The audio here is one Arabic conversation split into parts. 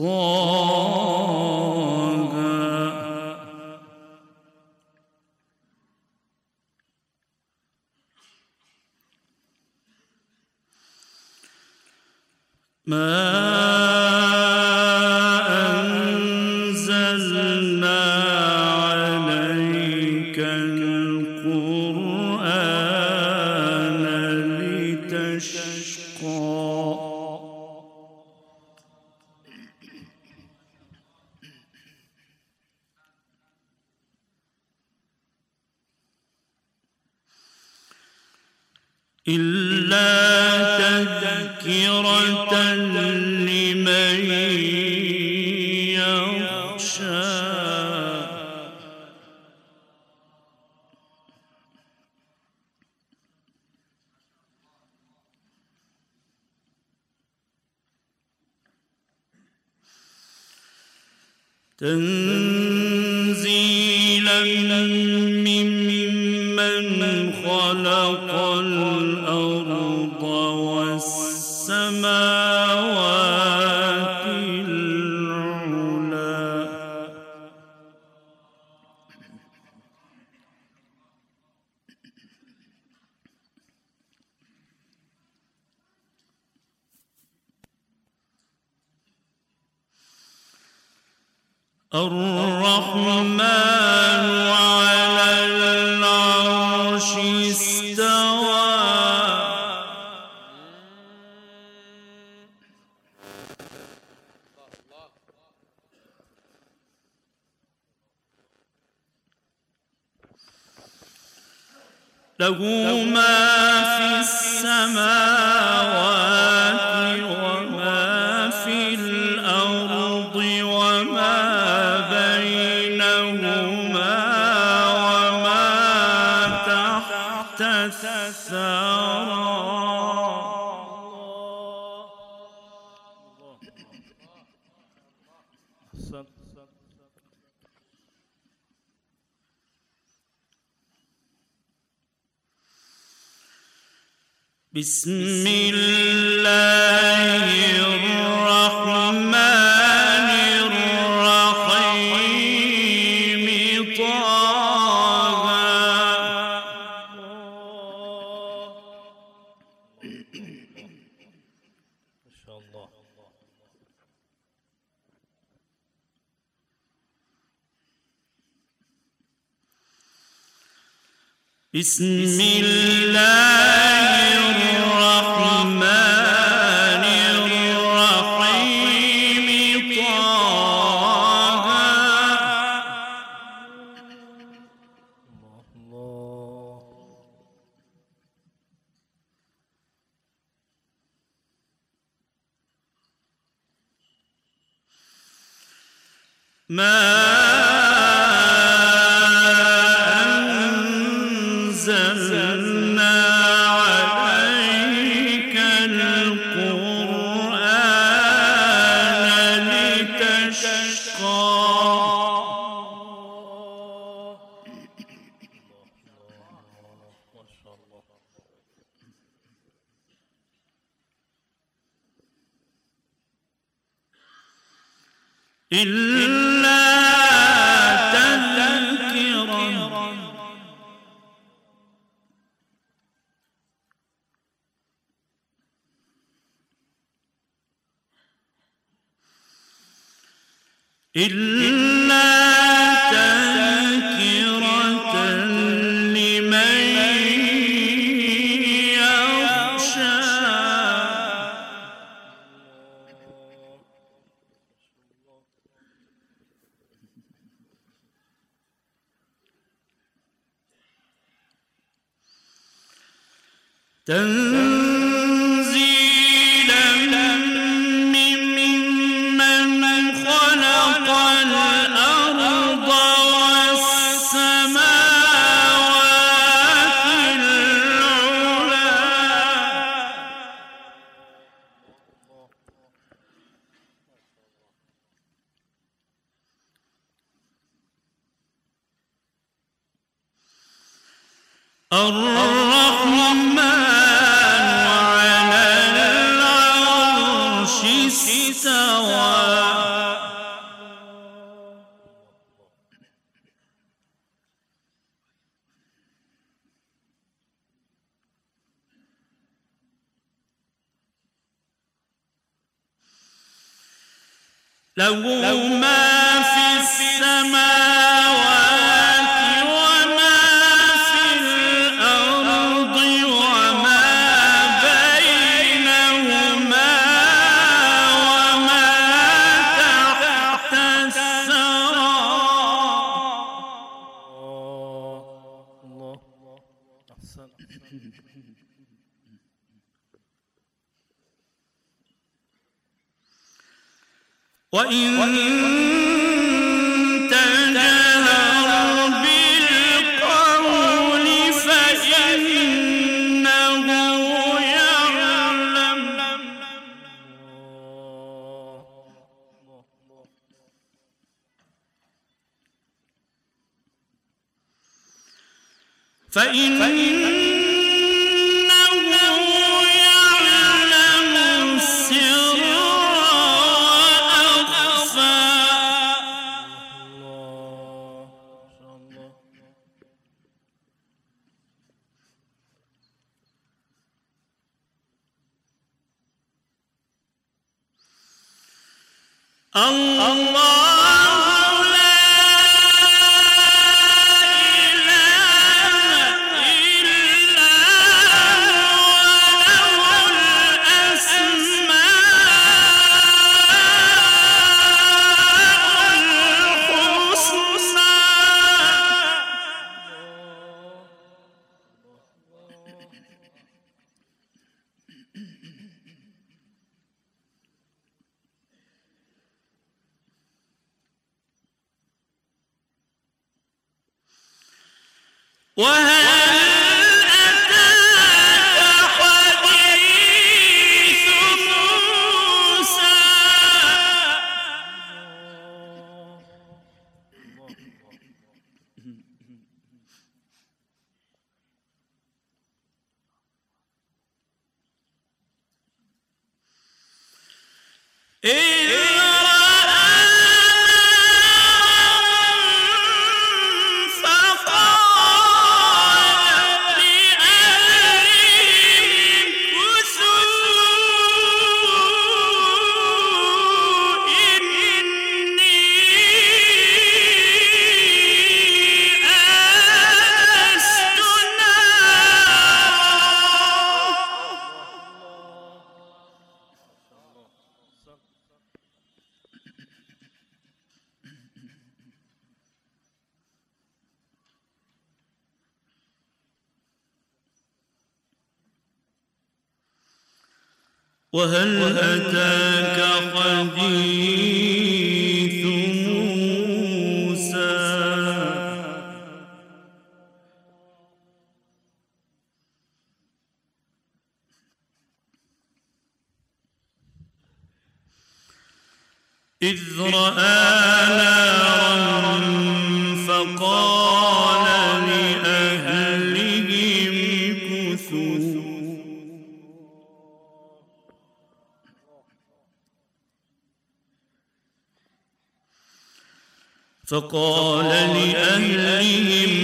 طه ما إلا تذكرة لمن يخشى. تنزيلا الرحمن بسم الله الرحمن الرحيم. طه. ما شاء الله. بسم الله ما أنزلنا عليك القرآن لتشقى. إلا إلا تذكرة لمن يخشى. تنزيلا Lahu وإن تجهر بالقول يعلم. فإن اللہ أتاك حديث موسى. إذ رأى فقال لأهلهم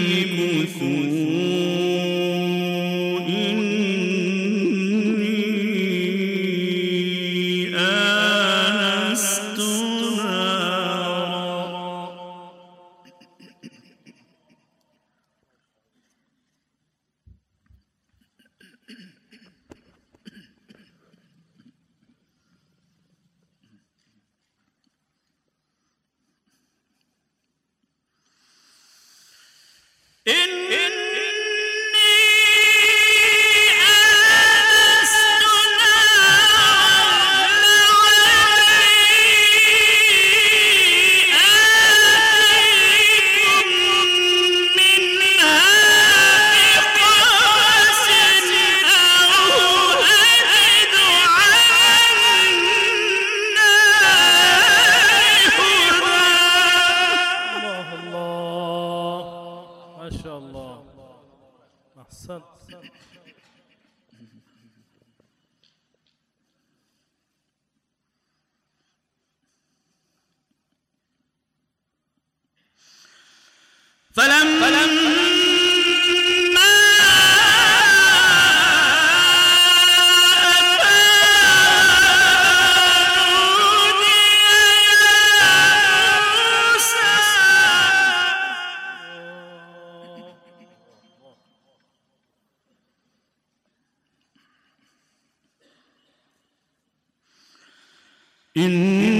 إني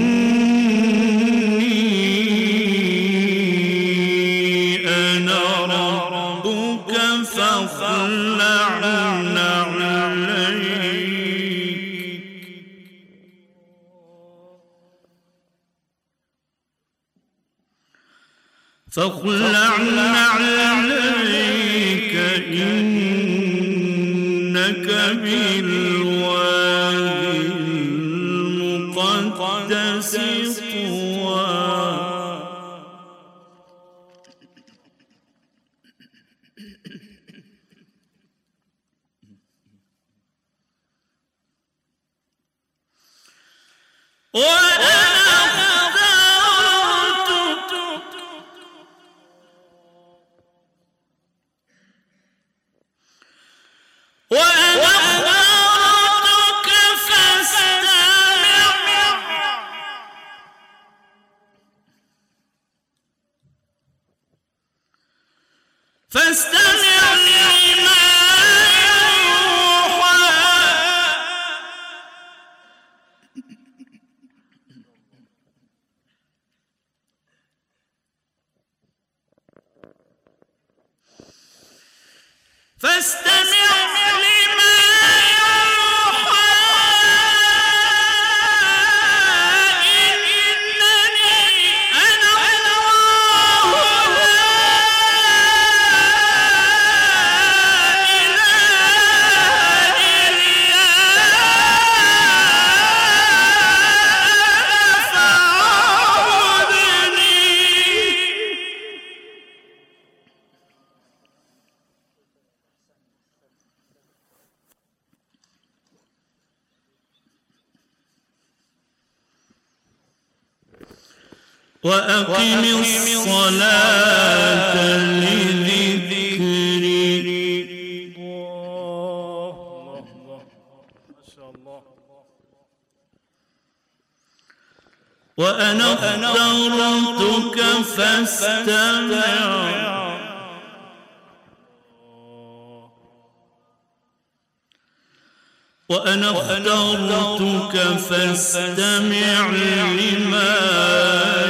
أنا ربك فاخلع عليك فاخلع وأقم الصلاة لذكري. الله الله وأنا اخترتك فاستمع. وأنا اخترتك فاستمع لما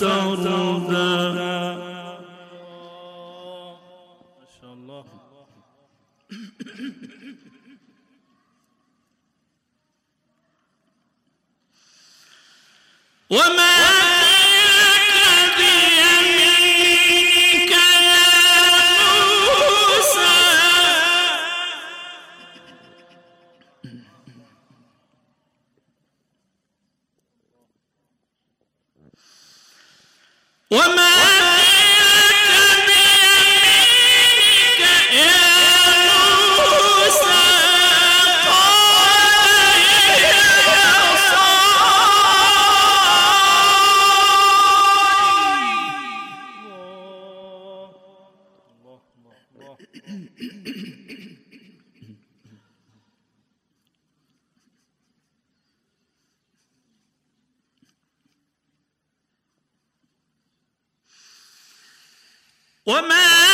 سردا ما شاء الله وما وما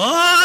Oh!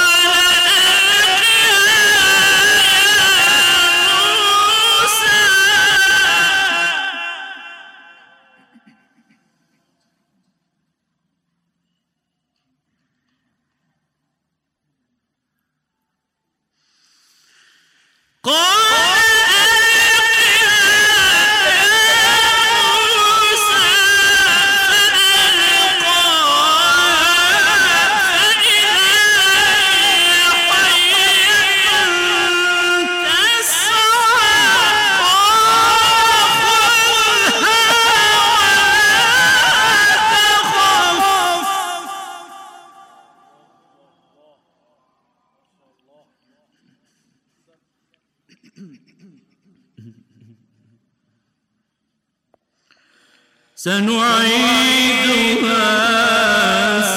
سنعيدها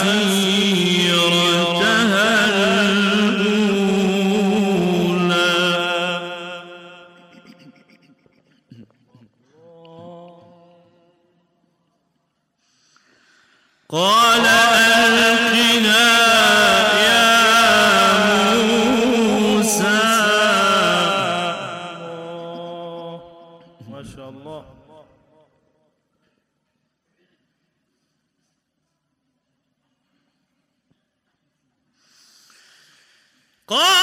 سيرتها الأولى. قال ألقنا يا موسى. ما شاء الله. கோ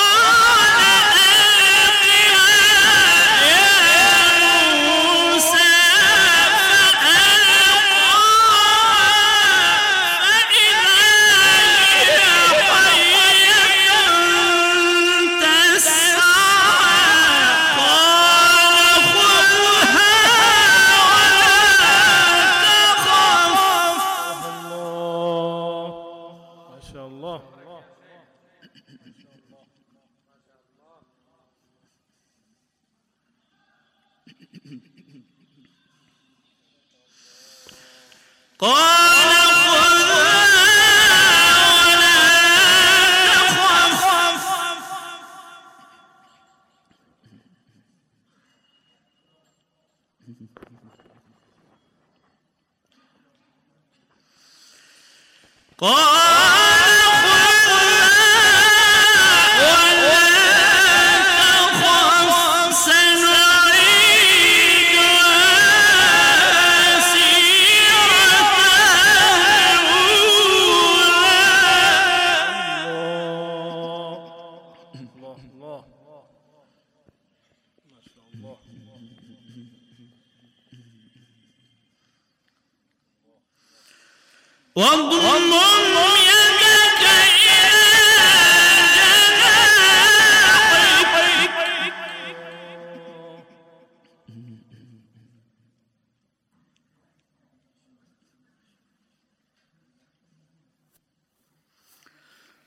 قال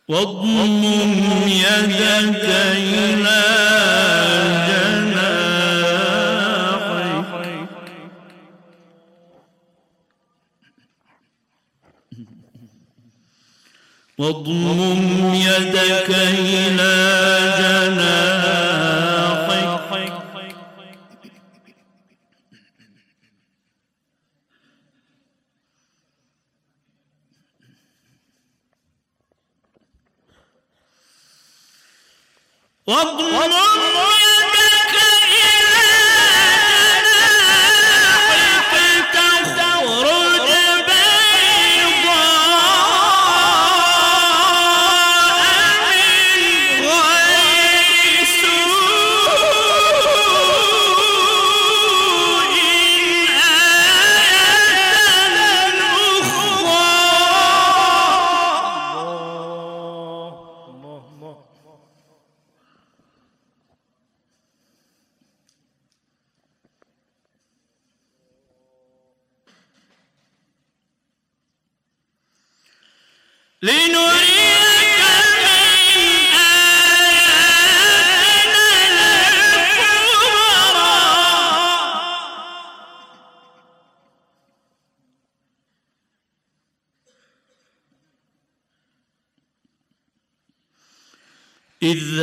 واضم يدك إلى جناحك. واضم يدك إلى جناحك. واضمن لنريد إذ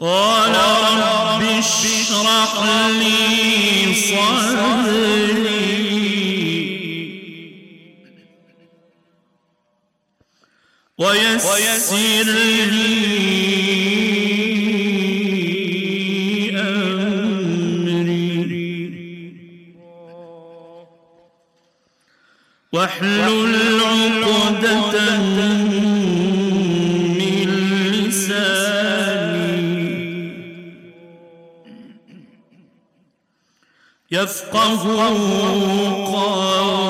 قال رب اشرح لي صدري ويسر لي يفقهوا قولي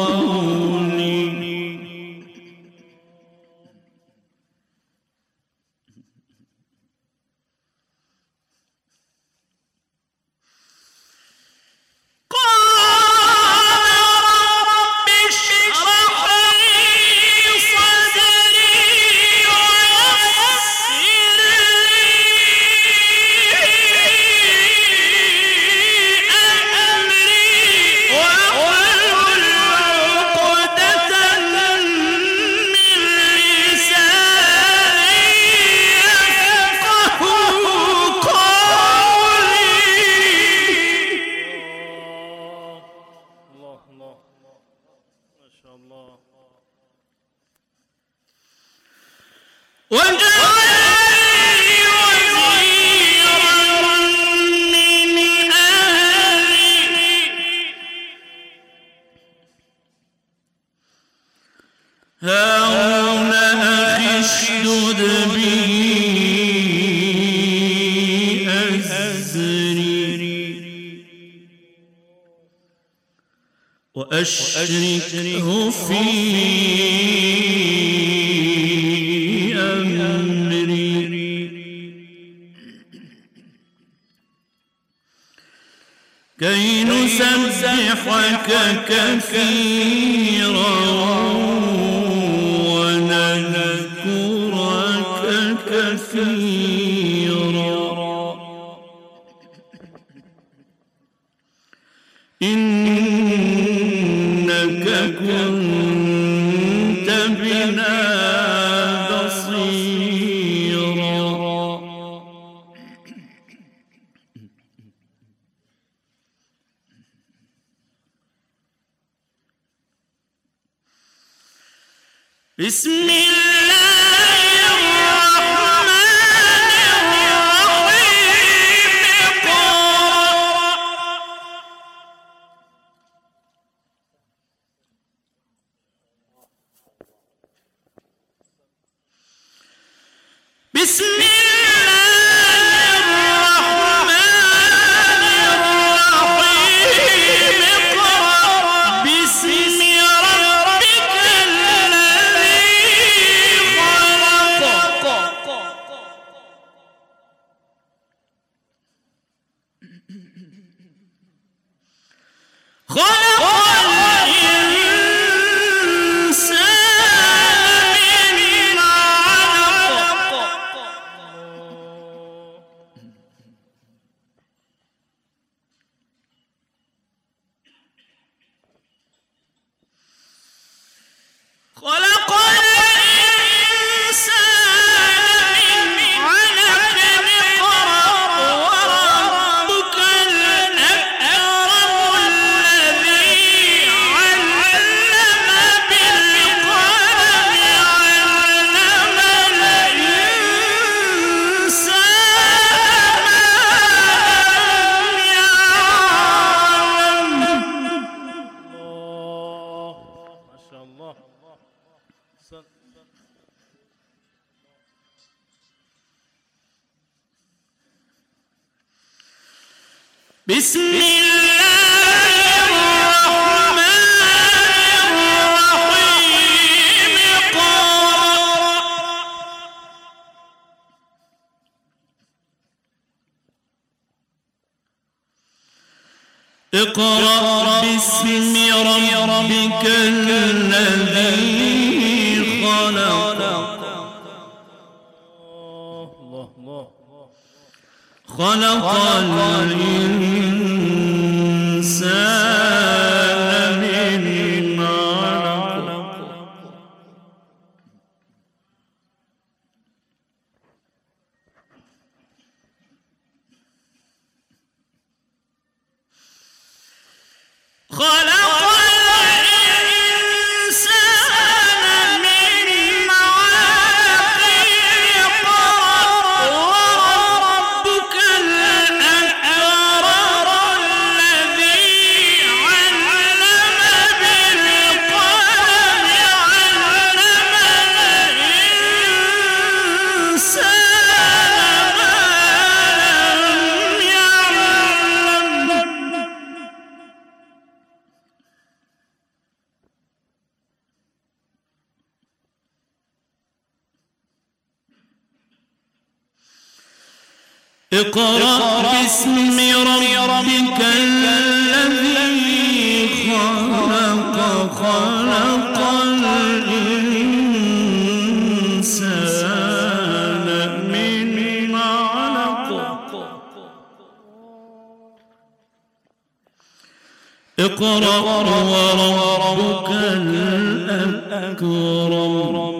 وأشركه في أمري. كي نسبحك كثيرا. بسم الله الرحمن الرحيم اقرأ اقرأ باسم ربك الذي خلق الله الله. خلق الإنسان اقرأ باسم ربك الذي خلق خلق الإنسان من علق. اقرأ وربك الأكرم.